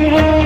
है